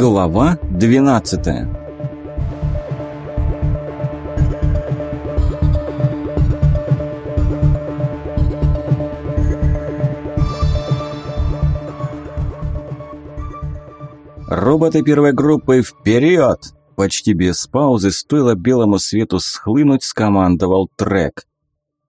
Глава 12 Роботы первой группы вперед! Почти без паузы стоило белому свету схлынуть, скомандовал трек.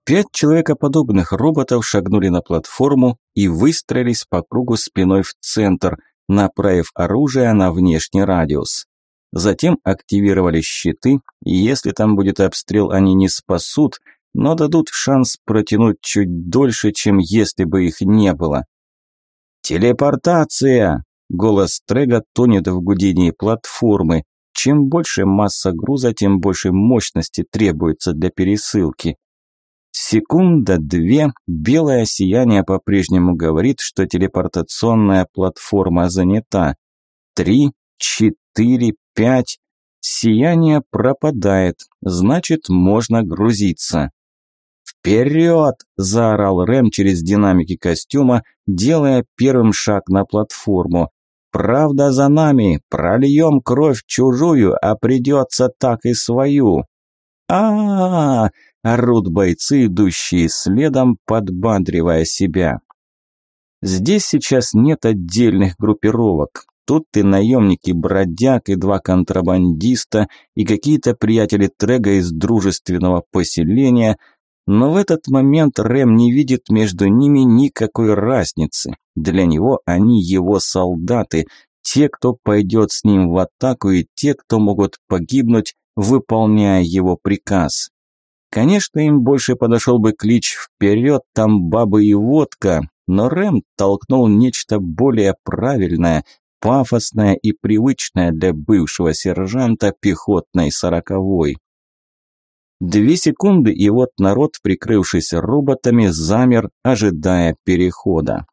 Пять человекоподобных роботов шагнули на платформу и выстроились по кругу спиной в центр – направив оружие на внешний радиус. Затем активировали щиты, и если там будет обстрел, они не спасут, но дадут шанс протянуть чуть дольше, чем если бы их не было. «Телепортация!» Голос Трега тонет в гудении платформы. Чем больше масса груза, тем больше мощности требуется для пересылки. Секунда-две, белое сияние по-прежнему говорит, что телепортационная платформа занята. Три, четыре, пять. Сияние пропадает, значит, можно грузиться. «Вперед!» – заорал Рэм через динамики костюма, делая первым шаг на платформу. «Правда за нами! Прольем кровь чужую, а придется так и свою!» а, -а, -а орут бойцы, идущие следом, подбадривая себя. Здесь сейчас нет отдельных группировок. Тут и наемники бродяг, и два контрабандиста, и какие-то приятели Трега из дружественного поселения, но в этот момент Рэм не видит между ними никакой разницы. Для него они его солдаты, те, кто пойдет с ним в атаку, и те, кто могут погибнуть, выполняя его приказ. Конечно, им больше подошел бы клич «Вперед, там бабы и водка», но Рэм толкнул нечто более правильное, пафосное и привычное для бывшего сержанта пехотной сороковой. Две секунды, и вот народ, прикрывшись роботами, замер, ожидая перехода.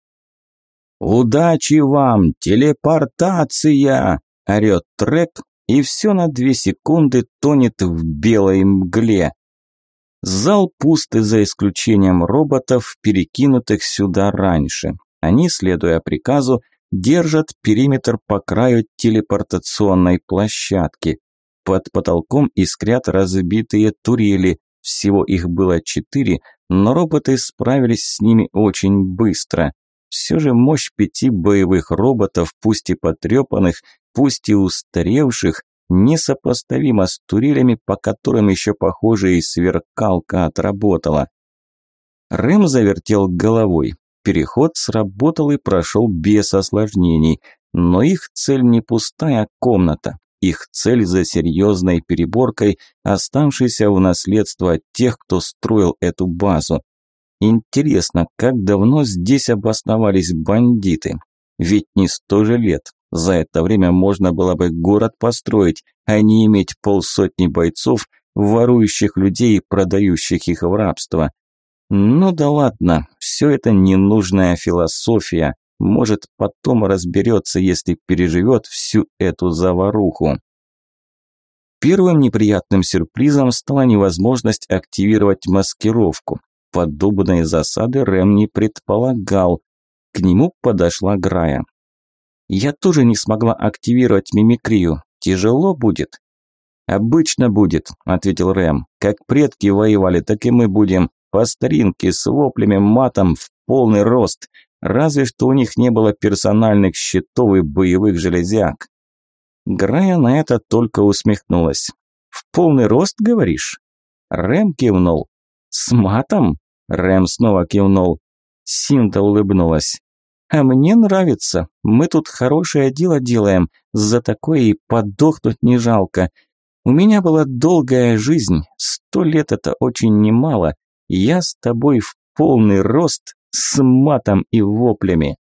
«Удачи вам! Телепортация!» – орёт трек, и все на две секунды тонет в белой мгле. Зал пустый за исключением роботов, перекинутых сюда раньше. Они, следуя приказу, держат периметр по краю телепортационной площадки. Под потолком искрят разбитые турели, всего их было четыре, но роботы справились с ними очень быстро. Все же мощь пяти боевых роботов, пусть и потрепанных, пусть и устаревших, несопоставимо с турелями, по которым еще, похоже, и сверкалка отработала. Рэм завертел головой. Переход сработал и прошел без осложнений, но их цель не пустая комната. Их цель за серьезной переборкой, оставшейся в наследство от тех, кто строил эту базу. Интересно, как давно здесь обосновались бандиты? Ведь не сто же лет, за это время можно было бы город построить, а не иметь полсотни бойцов, ворующих людей и продающих их в рабство. Ну да ладно, все это ненужная философия. Может, потом разберется, если переживет всю эту заваруху. Первым неприятным сюрпризом стала невозможность активировать маскировку. Подобной засады Рэм не предполагал. К нему подошла Грая. Я тоже не смогла активировать мимикрию. Тяжело будет?» «Обычно будет», – ответил Рэм. «Как предки воевали, так и мы будем. По старинке, с воплями, матом, в полный рост. Разве что у них не было персональных щитов и боевых железяк». Грая на это только усмехнулась. «В полный рост, говоришь?» Рэм кивнул. «С матом?» Рэм снова кивнул. Синта улыбнулась. А мне нравится. Мы тут хорошее дело делаем. За такое и подохнуть не жалко. У меня была долгая жизнь. Сто лет это очень немало. Я с тобой в полный рост, с матом и воплями.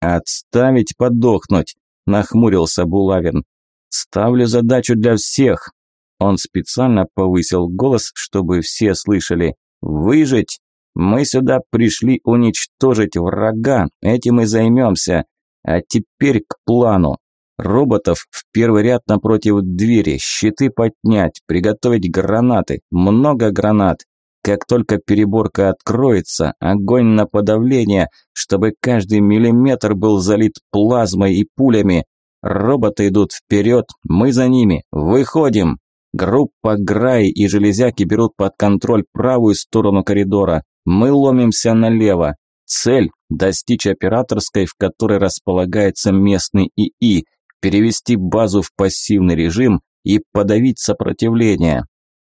«Отставить подохнуть», – нахмурился Булавин. «Ставлю задачу для всех». Он специально повысил голос, чтобы все слышали. «Выжить мы сюда пришли уничтожить врага, этим и займемся. А теперь к плану. Роботов в первый ряд напротив двери, щиты поднять, приготовить гранаты, много гранат. Как только переборка откроется, огонь на подавление, чтобы каждый миллиметр был залит плазмой и пулями. Роботы идут вперед, мы за ними. Выходим. Группа Граи и Железяки берут под контроль правую сторону коридора. Мы ломимся налево. Цель – достичь операторской, в которой располагается местный ИИ, перевести базу в пассивный режим и подавить сопротивление.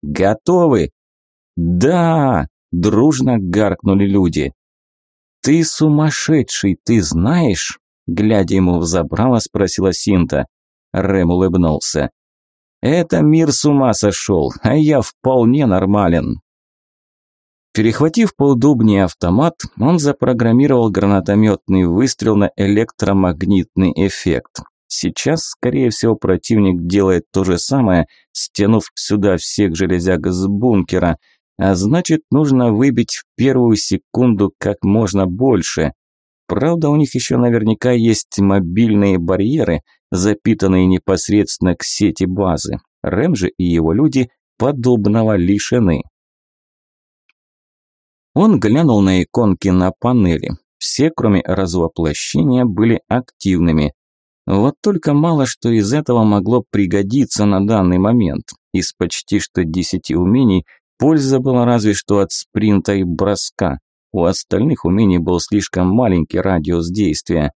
Готовы? Да! Дружно гаркнули люди. Ты сумасшедший, ты знаешь? Глядя ему в забрало, спросила Синта. Рэм улыбнулся. Это мир с ума сошел, а я вполне нормален. Перехватив поудобнее автомат, он запрограммировал гранатометный выстрел на электромагнитный эффект. Сейчас, скорее всего, противник делает то же самое, стянув сюда всех железяк с бункера, а значит, нужно выбить в первую секунду как можно больше. Правда, у них еще наверняка есть мобильные барьеры, запитанные непосредственно к сети базы. Рэм же и его люди подобного лишены. Он глянул на иконки на панели. Все, кроме развоплощения, были активными. Вот только мало что из этого могло пригодиться на данный момент. Из почти что десяти умений польза была разве что от спринта и броска. У остальных умений был слишком маленький радиус действия.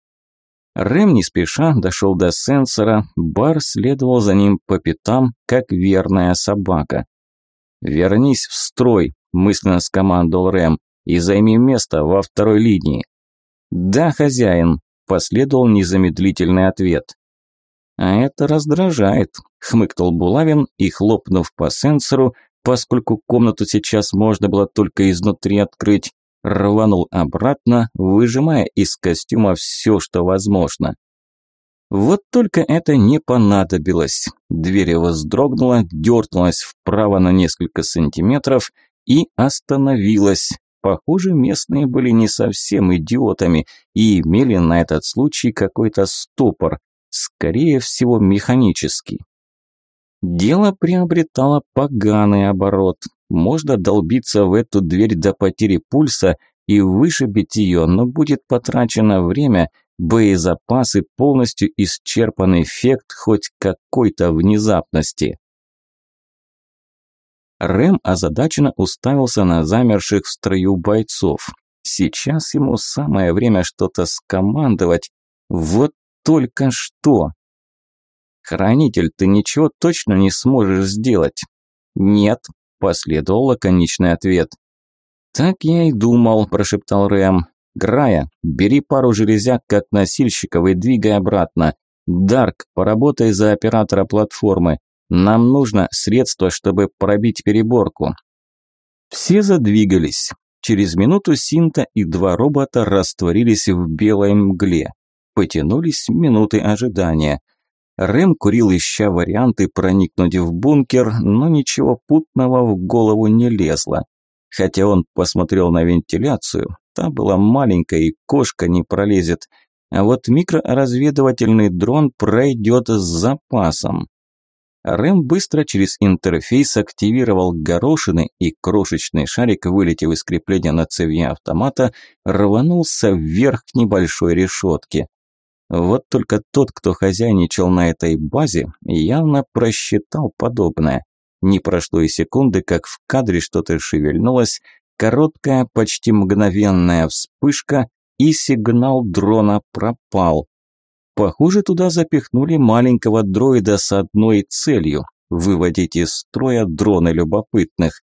Рэм не спеша дошел до сенсора, бар следовал за ним по пятам, как верная собака. «Вернись в строй», – мысленно скомандовал Рэм, – «и займи место во второй линии». «Да, хозяин», Последовал незамедлительный ответ. «А это раздражает», – хмыкнул Булавин и, хлопнув по сенсору, поскольку комнату сейчас можно было только изнутри открыть, рванул обратно, выжимая из костюма все, что возможно. Вот только это не понадобилось. Дверь вздрогнула, дернулась вправо на несколько сантиметров и остановилась, Похоже, местные были не совсем идиотами и имели на этот случай какой-то ступор, скорее всего механический. Дело приобретало поганый оборот. Можно долбиться в эту дверь до потери пульса и вышибить ее, но будет потрачено время, боезапасы, полностью исчерпан эффект хоть какой-то внезапности. Рэм озадаченно уставился на замерших в строю бойцов. Сейчас ему самое время что-то скомандовать. Вот только что. «Хранитель, ты ничего точно не сможешь сделать?» «Нет», – последовал лаконичный ответ. «Так я и думал», – прошептал Рэм. «Грая, бери пару железяк как носильщиков и двигай обратно. Дарк, поработай за оператора платформы. Нам нужно средство, чтобы пробить переборку. Все задвигались. Через минуту Синта и два робота растворились в белой мгле. Потянулись минуты ожидания. Рэм курил, ища варианты проникнуть в бункер, но ничего путного в голову не лезло. Хотя он посмотрел на вентиляцию, та была маленькая и кошка не пролезет. А вот микроразведывательный дрон пройдет с запасом. Рэм быстро через интерфейс активировал горошины, и крошечный шарик, вылетев из крепления на цевье автомата, рванулся вверх к небольшой решетке. Вот только тот, кто хозяйничал на этой базе, явно просчитал подобное. Не прошло и секунды, как в кадре что-то шевельнулось, короткая, почти мгновенная вспышка, и сигнал дрона пропал. Похоже, туда запихнули маленького дроида с одной целью – выводить из строя дроны любопытных.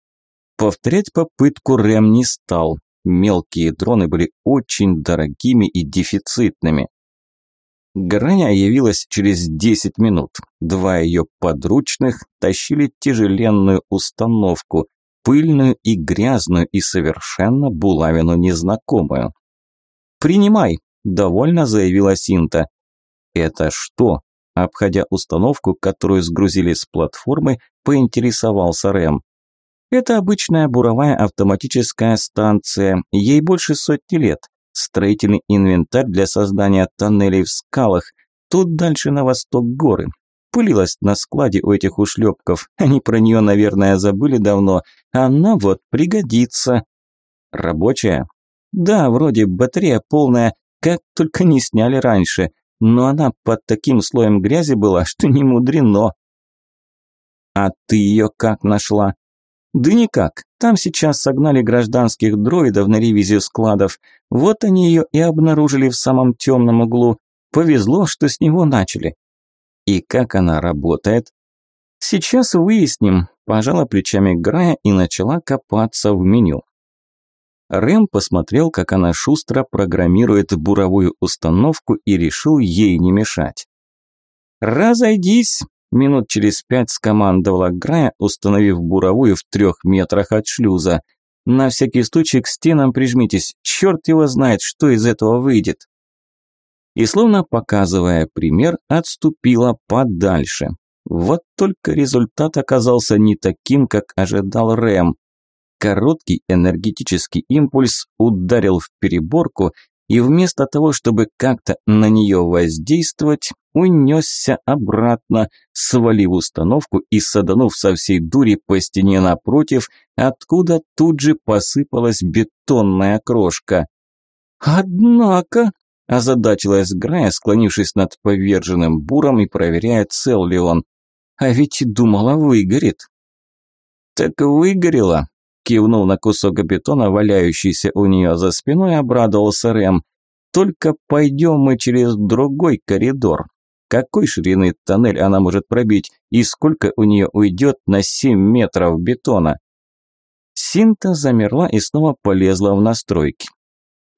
Повторять попытку Рэм не стал. Мелкие дроны были очень дорогими и дефицитными. Граня явилась через 10 минут. Два ее подручных тащили тяжеленную установку, пыльную и грязную и совершенно булавину незнакомую. «Принимай», – довольно заявила Синта. «Это что?» Обходя установку, которую сгрузили с платформы, поинтересовался Рэм. «Это обычная буровая автоматическая станция, ей больше сотни лет. Строительный инвентарь для создания тоннелей в скалах. Тут дальше на восток горы. Пылилась на складе у этих ушлепков. Они про нее, наверное, забыли давно. Она вот пригодится». «Рабочая?» «Да, вроде батарея полная, как только не сняли раньше. Но она под таким слоем грязи была, что не мудрено. А ты ее как нашла? Да никак. Там сейчас согнали гражданских дроидов на ревизию складов. Вот они ее и обнаружили в самом темном углу. Повезло, что с него начали. И как она работает? Сейчас выясним. Пожала плечами Грая и начала копаться в меню. Рэм посмотрел, как она шустро программирует буровую установку и решил ей не мешать. «Разойдись!» – минут через пять скомандовала Грая, установив буровую в трех метрах от шлюза. «На всякий случай к стенам прижмитесь, черт его знает, что из этого выйдет!» И словно показывая пример, отступила подальше. Вот только результат оказался не таким, как ожидал Рэм. Короткий энергетический импульс ударил в переборку и вместо того, чтобы как-то на нее воздействовать, унесся обратно, свалив установку и саданув со всей дури по стене напротив, откуда тут же посыпалась бетонная крошка. «Однако», – озадачилась Грая, склонившись над поверженным буром и проверяя, цел ли он, – «а ведь думала, выгорит». «Так выгорело», Кивнул на кусок бетона, валяющийся у нее за спиной, обрадовался Рэм. «Только пойдем мы через другой коридор. Какой ширины тоннель она может пробить и сколько у нее уйдет на 7 метров бетона?» Синта замерла и снова полезла в настройки.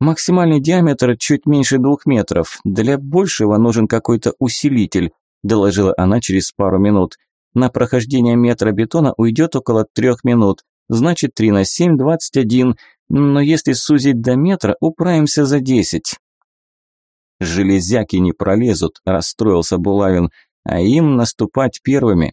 Максимальный диаметр чуть меньше двух метров. Для большего нужен какой-то усилитель, доложила она через пару минут. На прохождение метра бетона уйдет около трех минут значит 3 на 7 – 21, но если сузить до метра, управимся за 10. «Железяки не пролезут», – расстроился Булавин, – «а им наступать первыми».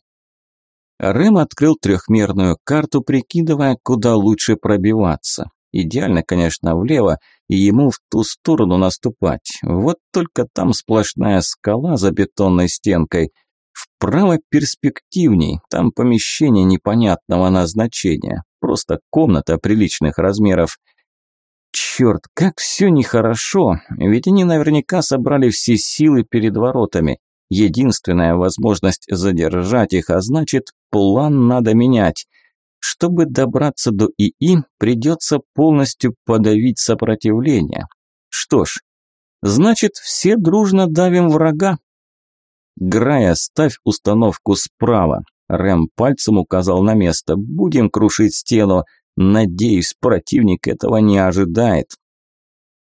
Рэм открыл трехмерную карту, прикидывая, куда лучше пробиваться. Идеально, конечно, влево, и ему в ту сторону наступать. Вот только там сплошная скала за бетонной стенкой – Вправо перспективней, там помещение непонятного назначения, просто комната приличных размеров. Черт, как все нехорошо, ведь они наверняка собрали все силы перед воротами. Единственная возможность задержать их, а значит, план надо менять. Чтобы добраться до ИИ, придется полностью подавить сопротивление. Что ж, значит, все дружно давим врага, «Грая, ставь установку справа». Рэм пальцем указал на место. «Будем крушить стену. Надеюсь, противник этого не ожидает».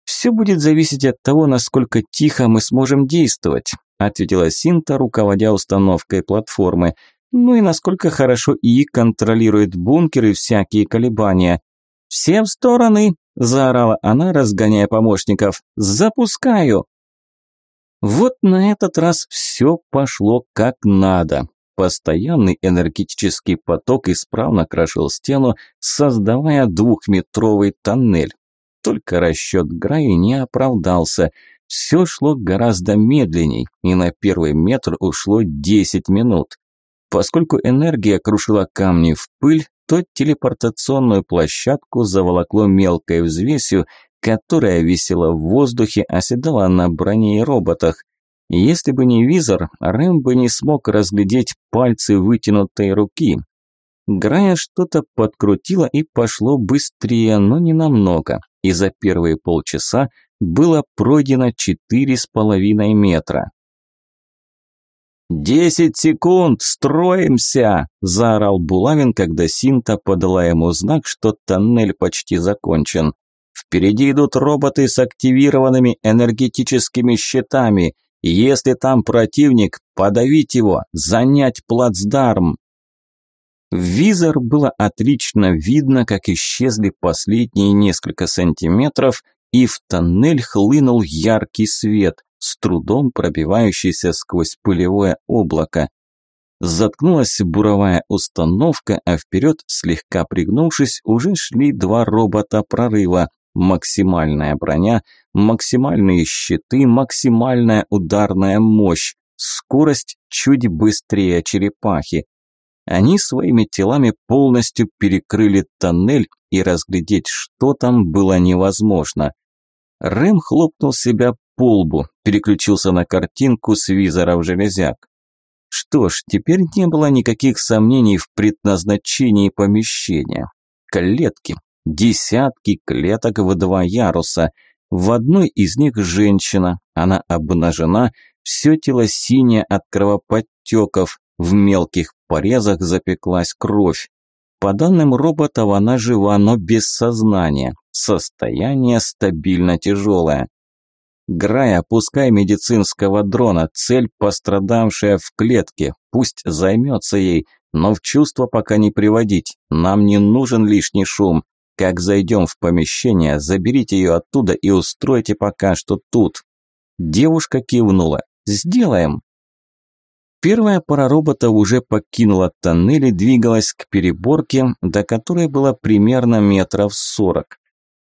«Все будет зависеть от того, насколько тихо мы сможем действовать», ответила Синта, руководя установкой платформы. «Ну и насколько хорошо ИИ контролирует бункер и всякие колебания». «Все в стороны!» – заорала она, разгоняя помощников. «Запускаю!» Вот на этот раз все пошло как надо. Постоянный энергетический поток исправно крошил стену, создавая двухметровый тоннель. Только расчет Граи не оправдался. Все шло гораздо медленней, и на первый метр ушло 10 минут. Поскольку энергия крушила камни в пыль, то телепортационную площадку заволокло мелкой взвесью, которая висела в воздухе, оседала на броне и роботах. Если бы не визор, Рэм бы не смог разглядеть пальцы вытянутой руки. Грая что-то подкрутила и пошло быстрее, но не намного, и за первые полчаса было пройдено четыре с половиной метра. «Десять секунд! Строимся!» – заорал Булавин, когда Синта подала ему знак, что тоннель почти закончен. Впереди идут роботы с активированными энергетическими щитами. Если там противник, подавить его, занять плацдарм. В визор было отлично видно, как исчезли последние несколько сантиметров, и в тоннель хлынул яркий свет, с трудом пробивающийся сквозь пылевое облако. Заткнулась буровая установка, а вперед, слегка пригнувшись, уже шли два робота прорыва, Максимальная броня, максимальные щиты, максимальная ударная мощь, скорость чуть быстрее черепахи. Они своими телами полностью перекрыли тоннель, и разглядеть, что там, было невозможно. Рэм хлопнул себя по лбу, переключился на картинку с визоров железяк. Что ж, теперь не было никаких сомнений в предназначении помещения. Клетки. Десятки клеток в два яруса. В одной из них женщина. Она обнажена, все тело синее от кровоподтеков. В мелких порезах запеклась кровь. По данным роботов, она жива, но без сознания. Состояние стабильно тяжелое. Грая, пускай медицинского дрона, цель пострадавшая в клетке, пусть займется ей, но в чувство пока не приводить, нам не нужен лишний шум. Как зайдем в помещение, заберите ее оттуда и устройте пока что тут. Девушка кивнула. Сделаем. Первая пара роботов уже покинула тоннель и двигалась к переборке, до которой было примерно метров сорок.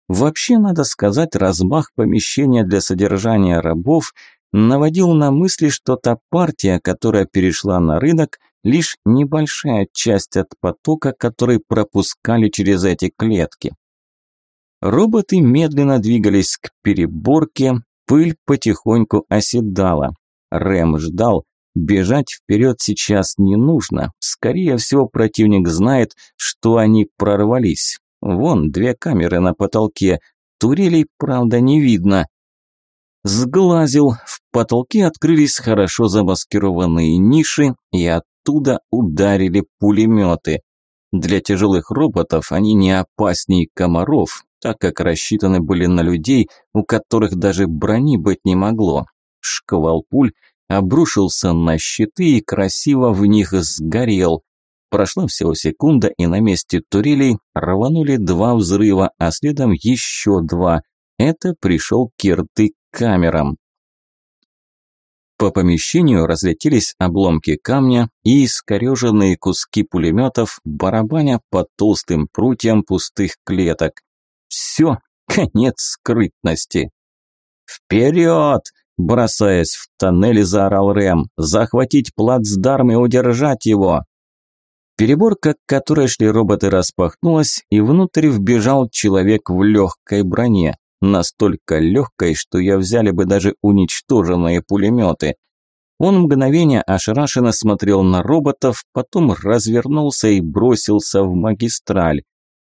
Вообще, надо сказать, размах помещения для содержания рабов наводил на мысли, что та партия, которая перешла на рынок, лишь небольшая часть от потока, который пропускали через эти клетки. Роботы медленно двигались к переборке, пыль потихоньку оседала. Рэм ждал, бежать вперед сейчас не нужно, скорее всего противник знает, что они прорвались. Вон две камеры на потолке. Турелей, правда, не видно. Сглазил. В потолке открылись хорошо замаскированные ниши, и оттуда ударили пулеметы. Для тяжелых роботов они не опаснее комаров, так как рассчитаны были на людей, у которых даже брони быть не могло. Шквал пуль обрушился на щиты и красиво в них сгорел. Прошла всего секунда, и на месте турелей рванули два взрыва, а следом еще два. Это пришел Кирты к камерам. По помещению разлетелись обломки камня и искореженные куски пулеметов, барабаня по толстым прутьям пустых клеток. Все, конец скрытности. «Вперед!» – бросаясь в тоннель, заорал Рэм. «Захватить плацдарм и удержать его!» Переборка, к которой шли роботы, распахнулась, и внутрь вбежал человек в легкой броне, настолько легкой, что я взяли бы даже уничтоженные пулеметы. Он мгновение ошарашенно смотрел на роботов, потом развернулся и бросился в магистраль.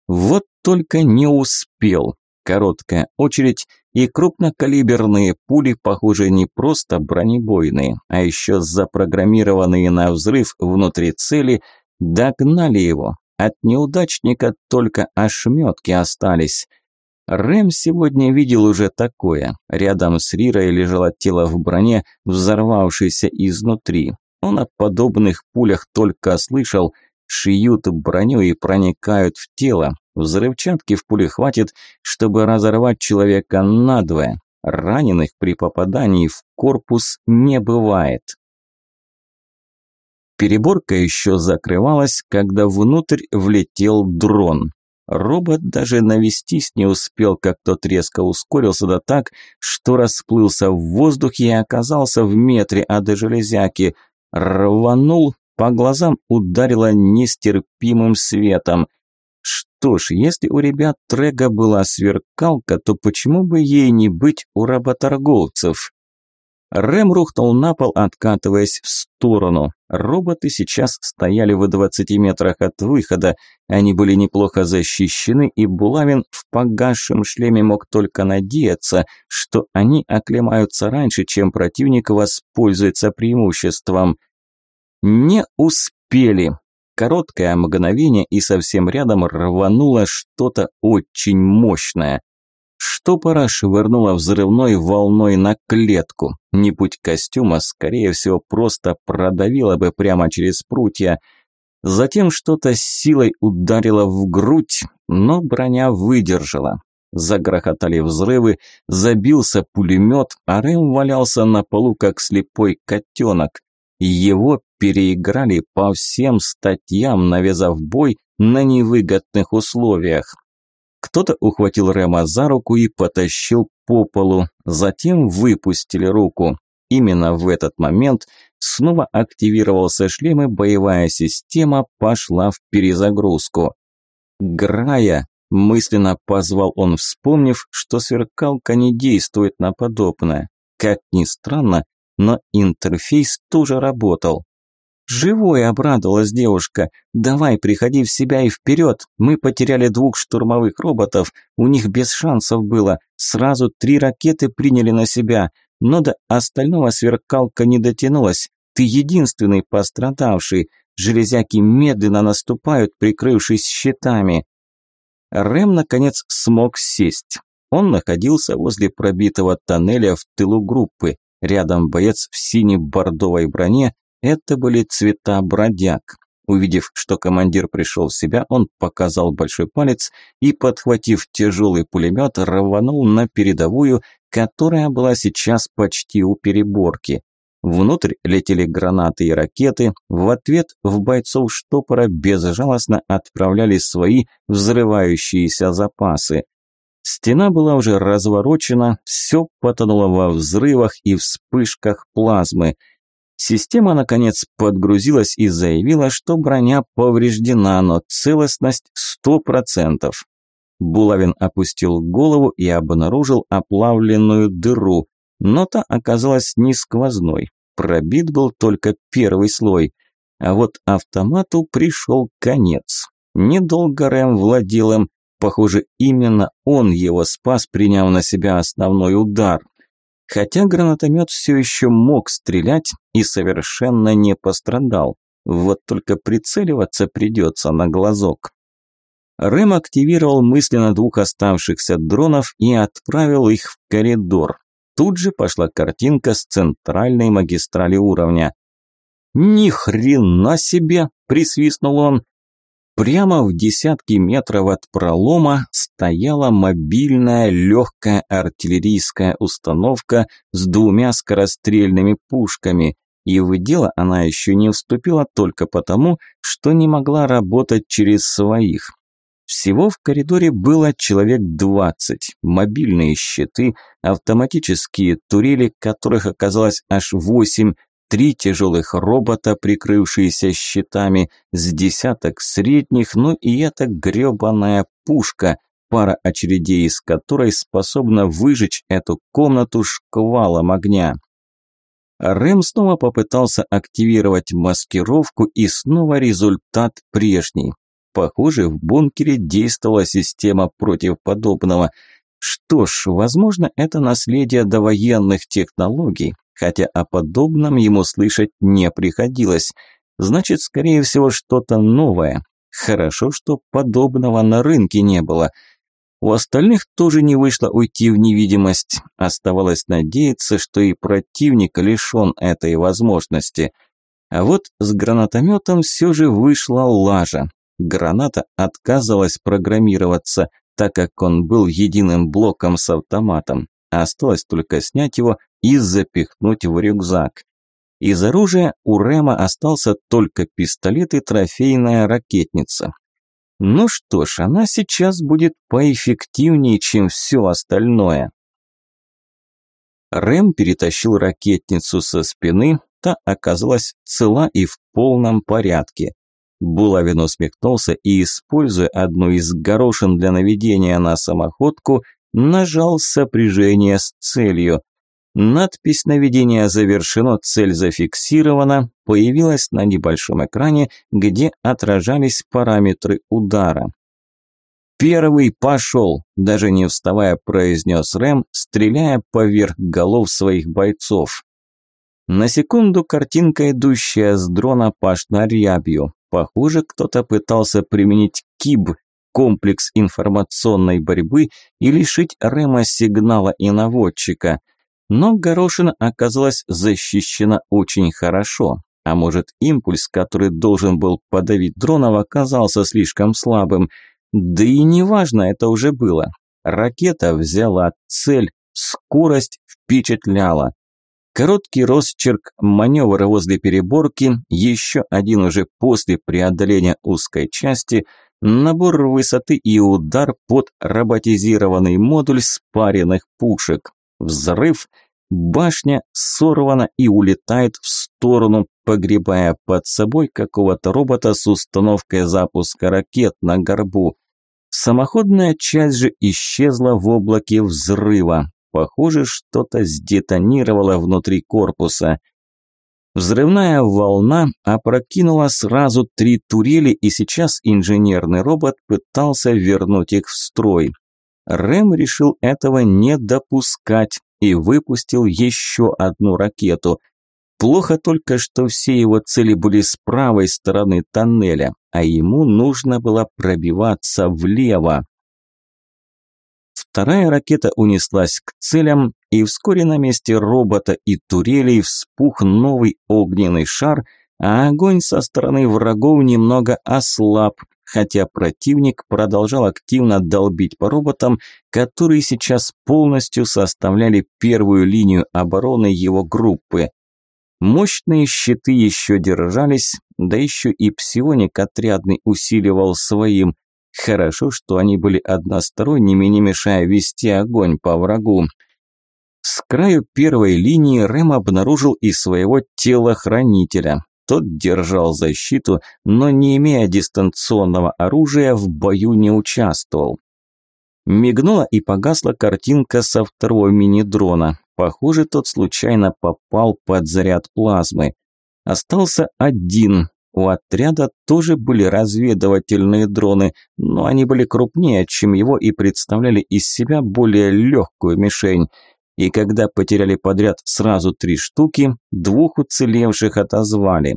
Вот только не успел. Короткая очередь и крупнокалиберные пули, похоже, не просто бронебойные, а еще запрограммированные на взрыв внутри цели – Догнали его. От неудачника только ошметки остались. Рэм сегодня видел уже такое. Рядом с Рирой лежало тело в броне, взорвавшееся изнутри. Он о подобных пулях только слышал. Шиют броню и проникают в тело. Взрывчатки в пуле хватит, чтобы разорвать человека надвое. Раненых при попадании в корпус не бывает. Переборка еще закрывалась, когда внутрь влетел дрон. Робот даже навестись не успел, как тот резко ускорился да так, что расплылся в воздухе и оказался в метре от железяки. Рванул, по глазам ударило нестерпимым светом. Что ж, если у ребят Трега была сверкалка, то почему бы ей не быть у работорговцев? Рэм рухнул на пол, откатываясь в сторону. Роботы сейчас стояли в 20 метрах от выхода. Они были неплохо защищены, и Булавин в погасшем шлеме мог только надеяться, что они оклемаются раньше, чем противник воспользуется преимуществом. Не успели. Короткое мгновение, и совсем рядом рвануло что-то очень мощное. Штопора швырнула взрывной волной на клетку. Не будь костюма, скорее всего, просто продавила бы прямо через прутья. Затем что-то силой ударило в грудь, но броня выдержала. Загрохотали взрывы, забился пулемет, а Рэм валялся на полу, как слепой котенок. Его переиграли по всем статьям, навязав бой на невыгодных условиях. Кто-то ухватил Рема за руку и потащил по полу, затем выпустили руку. Именно в этот момент снова активировался шлем и боевая система пошла в перезагрузку. «Грая!» – мысленно позвал он, вспомнив, что сверкалка не действует на подобное. Как ни странно, но интерфейс тоже работал. «Живой!» – обрадовалась девушка. «Давай, приходи в себя и вперед! Мы потеряли двух штурмовых роботов, у них без шансов было. Сразу три ракеты приняли на себя, но до остального сверкалка не дотянулась. Ты единственный пострадавший. Железяки медленно наступают, прикрывшись щитами». Рэм, наконец, смог сесть. Он находился возле пробитого тоннеля в тылу группы. Рядом боец в сине-бордовой броне. Это были цвета бродяг. Увидев, что командир пришел в себя, он показал большой палец и, подхватив тяжелый пулемет, рванул на передовую, которая была сейчас почти у переборки. Внутрь летели гранаты и ракеты, в ответ в бойцов штопора безжалостно отправляли свои взрывающиеся запасы. Стена была уже разворочена, все потонуло во взрывах и вспышках плазмы. Система, наконец, подгрузилась и заявила, что броня повреждена, но целостность сто процентов. Булавин опустил голову и обнаружил оплавленную дыру, но та оказалась не сквозной. Пробит был только первый слой. А вот автомату пришел конец. Недолго Рэм владел им. Похоже, именно он его спас, приняв на себя основной удар. Хотя гранатомет все еще мог стрелять и совершенно не пострадал. Вот только прицеливаться придется на глазок. Рэм активировал мысленно двух оставшихся дронов и отправил их в коридор. Тут же пошла картинка с центральной магистрали уровня. «Ни хрена себе!» – присвистнул он. Прямо в десятки метров от пролома стояла мобильная легкая артиллерийская установка с двумя скорострельными пушками, и в дело она еще не вступила только потому, что не могла работать через своих. Всего в коридоре было человек двадцать. Мобильные щиты, автоматические турели, которых оказалось аж восемь, три тяжелых робота, прикрывшиеся щитами, с десяток средних, ну и эта гребаная пушка, пара очередей из которой способна выжечь эту комнату шквалом огня. Рэм снова попытался активировать маскировку, и снова результат прежний. Похоже, в бункере действовала система против подобного. Что ж, возможно, это наследие довоенных технологий, хотя о подобном ему слышать не приходилось. Значит, скорее всего, что-то новое. Хорошо, что подобного на рынке не было. У остальных тоже не вышло уйти в невидимость. Оставалось надеяться, что и противник лишен этой возможности. А вот с гранатометом все же вышла лажа. Граната отказывалась программироваться, так как он был единым блоком с автоматом. Осталось только снять его и запихнуть в рюкзак. Из оружия у Рема остался только пистолет и трофейная ракетница. Ну что ж, она сейчас будет поэффективнее, чем все остальное. Рэм перетащил ракетницу со спины, та оказалась цела и в полном порядке. Булавин усмехнулся и, используя одну из горошин для наведения на самоходку, нажал сопряжение с целью. Надпись наведения завершено, цель зафиксирована, появилась на небольшом экране, где отражались параметры удара. «Первый пошел!» – даже не вставая произнес Рэм, стреляя поверх голов своих бойцов. На секунду картинка, идущая с дрона, пошла рябью. Похоже, кто-то пытался применить КИБ, комплекс информационной борьбы, и лишить Рема сигнала и наводчика. Но горошина оказалась защищена очень хорошо. А может, импульс, который должен был подавить дронов, оказался слишком слабым. Да и неважно это уже было. Ракета взяла цель, скорость впечатляла. Короткий росчерк, маневр возле переборки, еще один уже после преодоления узкой части, набор высоты и удар под роботизированный модуль спаренных пушек. Взрыв, башня сорвана и улетает в сторону, погребая под собой какого-то робота с установкой запуска ракет на горбу. Самоходная часть же исчезла в облаке взрыва. Похоже, что-то сдетонировало внутри корпуса. Взрывная волна опрокинула сразу три турели, и сейчас инженерный робот пытался вернуть их в строй. Рэм решил этого не допускать и выпустил еще одну ракету. Плохо только, что все его цели были с правой стороны тоннеля, а ему нужно было пробиваться влево. Вторая ракета унеслась к целям, и вскоре на месте робота и турелей вспух новый огненный шар, а огонь со стороны врагов немного ослаб, хотя противник продолжал активно долбить по роботам, которые сейчас полностью составляли первую линию обороны его группы. Мощные щиты еще держались, да еще и псионик отрядный усиливал своим, Хорошо, что они были односторонними, не мешая вести огонь по врагу. С краю первой линии Рэм обнаружил и своего телохранителя. Тот держал защиту, но не имея дистанционного оружия, в бою не участвовал. Мигнула и погасла картинка со второго мини-дрона. Похоже, тот случайно попал под заряд плазмы. Остался один, у отряда тоже были разведывательные дроны, но они были крупнее, чем его и представляли из себя более легкую мишень. И когда потеряли подряд сразу три штуки, двух уцелевших отозвали.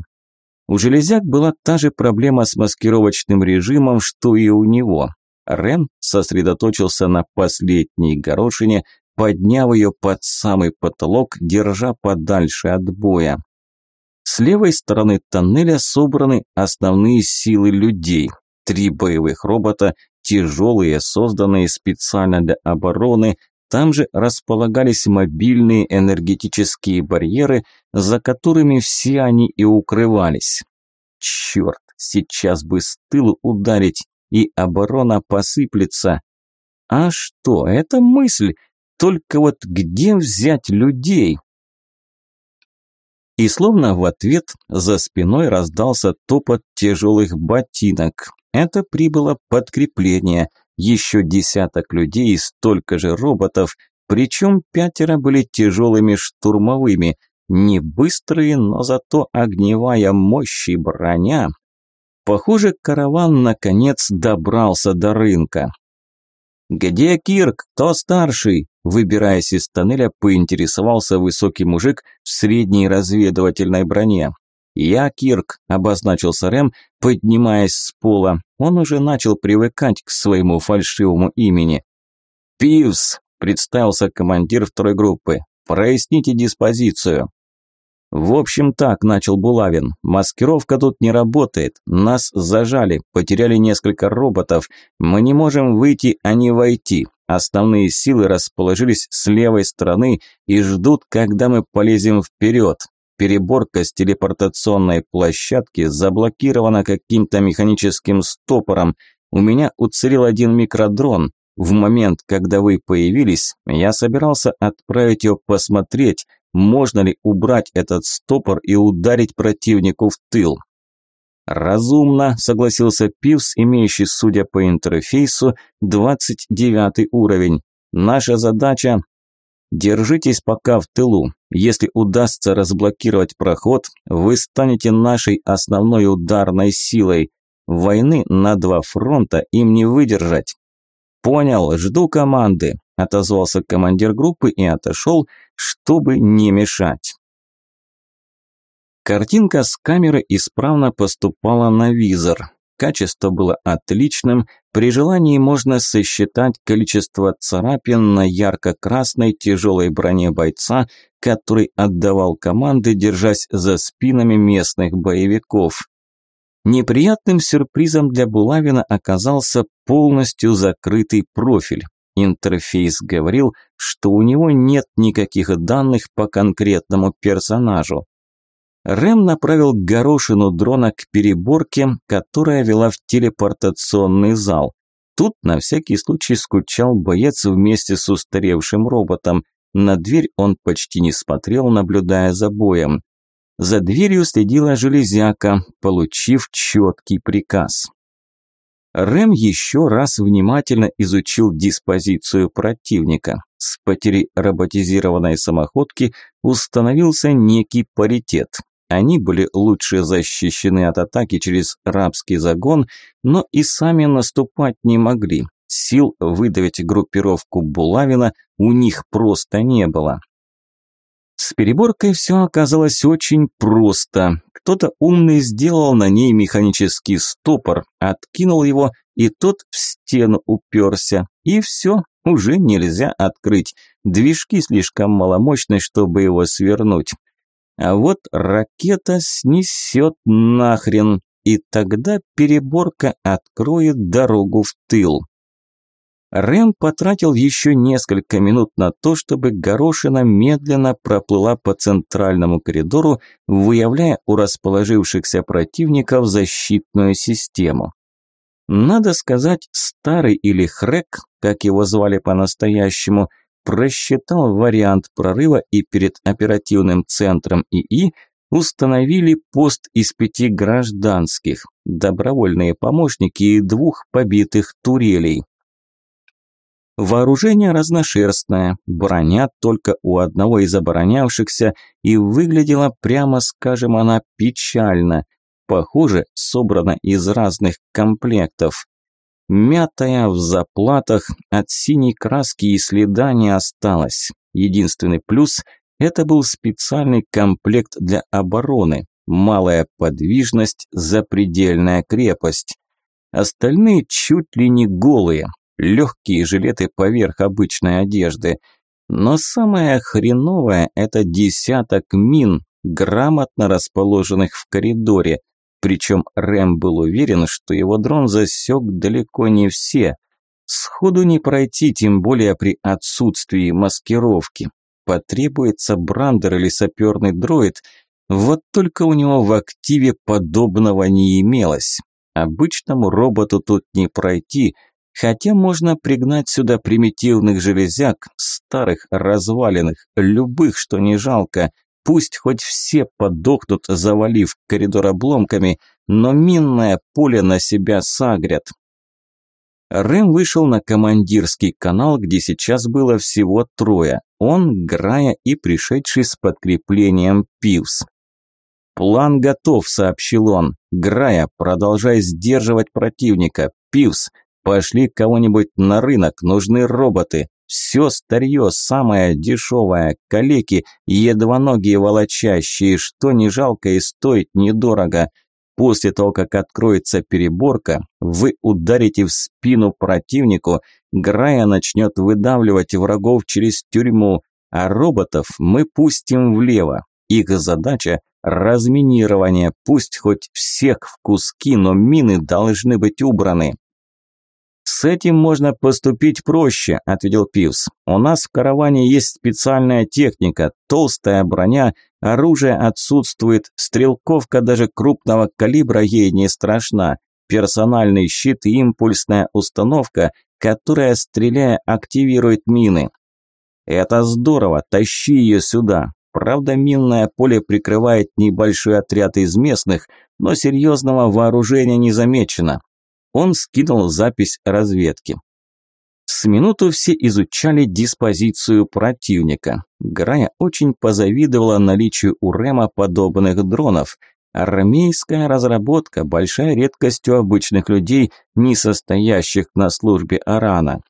У железяк была та же проблема с маскировочным режимом, что и у него. Рен сосредоточился на последней горошине, подняв ее под самый потолок, держа подальше от боя. С левой стороны тоннеля собраны основные силы людей. Три боевых робота, тяжелые, созданные специально для обороны. Там же располагались мобильные энергетические барьеры, за которыми все они и укрывались. Черт, сейчас бы с тылу ударить, и оборона посыплется. А что, это мысль, только вот где взять людей? И словно в ответ за спиной раздался топот тяжелых ботинок. Это прибыло подкрепление. Еще десяток людей и столько же роботов, причем пятеро были тяжелыми штурмовыми, не быстрые, но зато огневая мощь и броня. Похоже, караван наконец добрался до рынка. «Где Кирк? Кто старший?» Выбираясь из тоннеля, поинтересовался высокий мужик в средней разведывательной броне. «Я Кирк», – обозначился Рэм, поднимаясь с пола. Он уже начал привыкать к своему фальшивому имени. «Пивс», – представился командир второй группы. «Проясните диспозицию». «В общем так», – начал Булавин. «Маскировка тут не работает. Нас зажали, потеряли несколько роботов. Мы не можем выйти, а не войти. Основные силы расположились с левой стороны и ждут, когда мы полезем вперед. Переборка с телепортационной площадки заблокирована каким-то механическим стопором. У меня уцелел один микродрон. В момент, когда вы появились, я собирался отправить его посмотреть, можно ли убрать этот стопор и ударить противнику в тыл. «Разумно», – согласился Пивс, имеющий, судя по интерфейсу, 29 уровень. «Наша задача – держитесь пока в тылу. Если удастся разблокировать проход, вы станете нашей основной ударной силой. Войны на два фронта им не выдержать». «Понял, жду команды», – отозвался командир группы и отошел, чтобы не мешать. Картинка с камеры исправно поступала на визор. Качество было отличным, при желании можно сосчитать количество царапин на ярко-красной тяжелой броне бойца, который отдавал команды, держась за спинами местных боевиков. Неприятным сюрпризом для Булавина оказался полностью закрытый профиль. Интерфейс говорил, что у него нет никаких данных по конкретному персонажу. Рэм направил горошину дрона к переборке, которая вела в телепортационный зал. Тут на всякий случай скучал боец вместе с устаревшим роботом. На дверь он почти не смотрел, наблюдая за боем. За дверью следила железяка, получив четкий приказ. Рэм еще раз внимательно изучил диспозицию противника. с потерей роботизированной самоходки установился некий паритет. Они были лучше защищены от атаки через рабский загон, но и сами наступать не могли. Сил выдавить группировку Булавина у них просто не было. С переборкой все оказалось очень просто. Кто-то умный сделал на ней механический стопор, откинул его, и тот в стену уперся. И все, уже нельзя открыть. Движки слишком маломощны, чтобы его свернуть. А вот ракета снесет нахрен, и тогда переборка откроет дорогу в тыл. Рэм потратил еще несколько минут на то, чтобы горошина медленно проплыла по центральному коридору, выявляя у расположившихся противников защитную систему. Надо сказать, старый или Хрек, как его звали по-настоящему, просчитал вариант прорыва и перед оперативным центром ИИ установили пост из пяти гражданских, добровольные помощники и двух побитых турелей. Вооружение разношерстное, броня только у одного из оборонявшихся, и выглядела, прямо скажем, она печально. Похоже, собрана из разных комплектов. Мятая в заплатах, от синей краски и следа не осталось. Единственный плюс – это был специальный комплект для обороны. Малая подвижность, запредельная крепость. Остальные чуть ли не голые, легкие жилеты поверх обычной одежды. Но самое хреновое – это десяток мин, грамотно расположенных в коридоре. Причем Рэм был уверен, что его дрон засек далеко не все. Сходу не пройти, тем более при отсутствии маскировки. Потребуется брандер или саперный дроид, вот только у него в активе подобного не имелось. Обычному роботу тут не пройти – Хотя можно пригнать сюда примитивных железяк, старых, разваленных, любых, что не жалко. Пусть хоть все подохнут, завалив коридор обломками, но минное поле на себя сагрят. Рэм вышел на командирский канал, где сейчас было всего трое. Он, Грая и пришедший с подкреплением Пивс. «План готов», – сообщил он. «Грая, продолжай сдерживать противника. Пивс, Пошли кого-нибудь на рынок, нужны роботы. Все старье, самое дешевое, калеки, едвоногие волочащие, что не жалко и стоит недорого. После того, как откроется переборка, вы ударите в спину противнику, Грая начнет выдавливать врагов через тюрьму, а роботов мы пустим влево. Их задача – разминирование, пусть хоть всех в куски, но мины должны быть убраны. «С этим можно поступить проще», – ответил Пивс. «У нас в караване есть специальная техника, толстая броня, оружие отсутствует, стрелковка даже крупного калибра ей не страшна, персональный щит и импульсная установка, которая, стреляя, активирует мины». «Это здорово, тащи ее сюда», Правда, минное поле прикрывает небольшой отряд из местных, но серьезного вооружения не замечено. Он скинул запись разведки. С минуту все изучали диспозицию противника. Грая очень позавидовала наличию у Рема подобных дронов. Армейская разработка – большая редкость у обычных людей, не состоящих на службе Арана.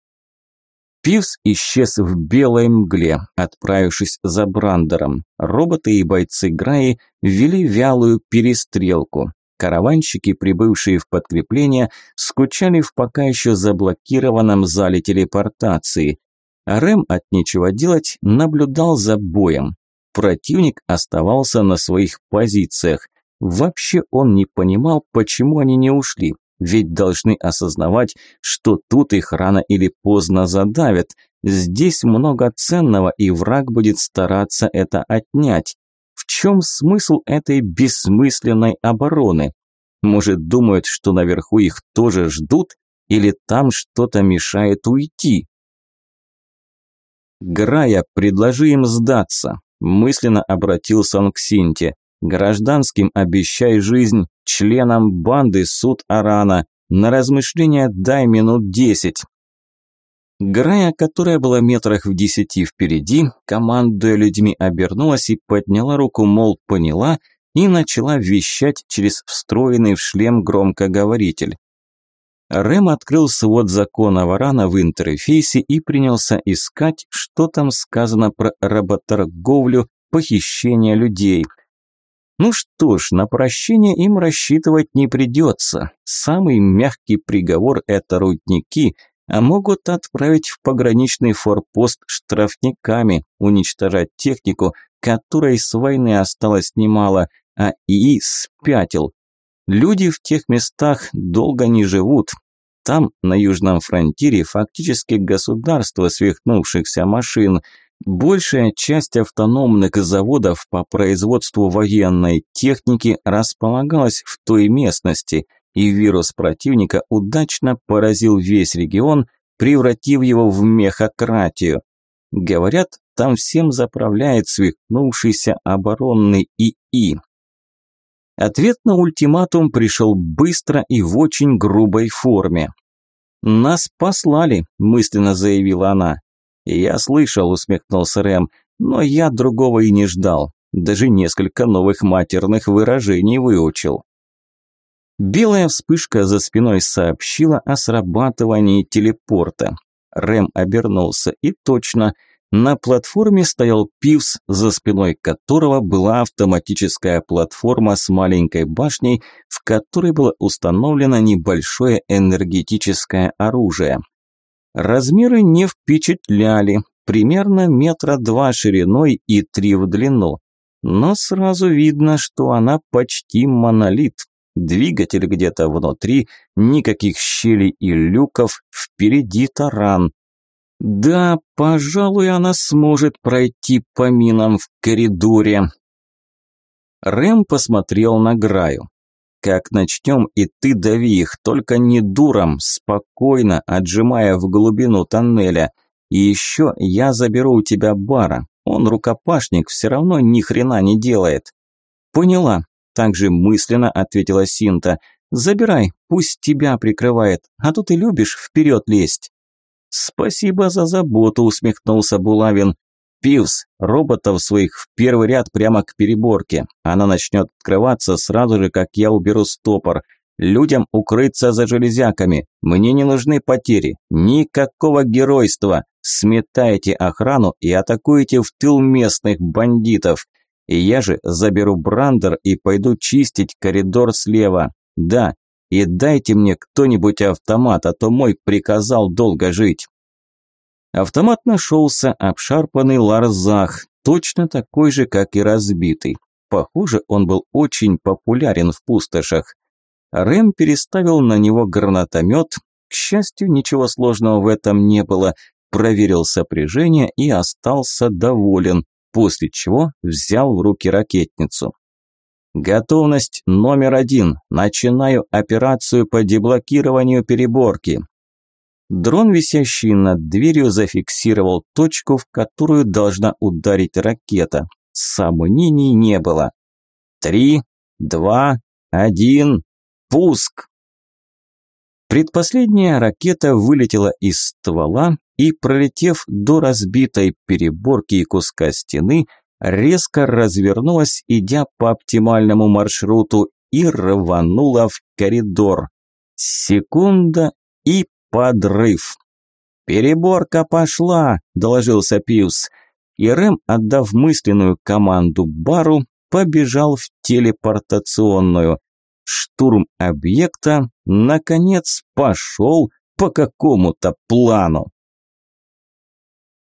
Пивс исчез в белой мгле, отправившись за Брандером. Роботы и бойцы Граи вели вялую перестрелку. Караванщики, прибывшие в подкрепление, скучали в пока еще заблокированном зале телепортации. А Рэм от нечего делать наблюдал за боем. Противник оставался на своих позициях. Вообще он не понимал, почему они не ушли. Ведь должны осознавать, что тут их рано или поздно задавят. Здесь много ценного, и враг будет стараться это отнять. В чем смысл этой бессмысленной обороны? Может, думают, что наверху их тоже ждут? Или там что-то мешает уйти? Грая, предложи им сдаться. Мысленно обратился он к Синте. Гражданским обещай жизнь, членам банды суд Арана. На размышления дай минут десять. Грая, которая была метрах в десяти впереди, командуя людьми, обернулась и подняла руку, мол, поняла, и начала вещать через встроенный в шлем громкоговоритель. Рэм открыл свод закона Варана в интерфейсе и принялся искать, что там сказано про работорговлю, похищение людей. Ну что ж, на прощение им рассчитывать не придется. Самый мягкий приговор – это рудники, а могут отправить в пограничный форпост штрафниками, уничтожать технику, которой с войны осталось немало, а ИИ спятил. Люди в тех местах долго не живут. Там, на южном фронтире, фактически государство свихнувшихся машин. Большая часть автономных заводов по производству военной техники располагалась в той местности, и вирус противника удачно поразил весь регион, превратив его в мехократию. Говорят, там всем заправляет свихнувшийся оборонный ИИ. Ответ на ультиматум пришел быстро и в очень грубой форме. «Нас послали», – мысленно заявила она. «Я слышал», – усмехнулся Рэм, – «но я другого и не ждал. Даже несколько новых матерных выражений выучил». Белая вспышка за спиной сообщила о срабатывании телепорта. Рэм обернулся и точно – на платформе стоял Пивс, за спиной которого была автоматическая платформа с маленькой башней, в которой было установлено небольшое энергетическое оружие. Размеры не впечатляли, примерно метра два шириной и три в длину. Но сразу видно, что она почти монолит. Двигатель где-то внутри, никаких щелей и люков, впереди таран, да, пожалуй, она сможет пройти по минам в коридоре. Рэм посмотрел на Граю. Как начнем, и ты дави их, только не дуром, спокойно, отжимая в глубину тоннеля. И еще я заберу у тебя бара. Он рукопашник, все равно ни хрена не делает. Поняла, также мысленно ответила Синта. Забирай, пусть тебя прикрывает, а то ты любишь вперед лезть. «Спасибо за заботу», – усмехнулся Булавин. «Пивс, роботов своих в первый ряд прямо к переборке. Она начнет открываться сразу же, как я уберу стопор. Людям укрыться за железяками. Мне не нужны потери. Никакого геройства. Сметайте охрану и атакуйте в тыл местных бандитов. И я же заберу брандер и пойду чистить коридор слева. Да, и дайте мне кто-нибудь автомат, а то мой приказал долго жить. Автомат нашелся, обшарпанный ларзах, точно такой же, как и разбитый. Похоже, он был очень популярен в пустошах. Рэм переставил на него гранатомет. К счастью, ничего сложного в этом не было. Проверил сопряжение и остался доволен, после чего взял в руки ракетницу. Готовность номер один. Начинаю операцию по деблокированию переборки. Дрон, висящий над дверью, зафиксировал точку, в которую должна ударить ракета. Сомнений не было. Три, два, один, пуск! Предпоследняя ракета вылетела из ствола и, пролетев до разбитой переборки и куска стены, резко развернулась, идя по оптимальному маршруту, и рванула в коридор. Секунда и подрыв. «Переборка пошла», – доложился Пиус. И Рэм, отдав мысленную команду Бару, побежал в телепортационную. Штурм объекта, наконец, пошел по какому-то плану.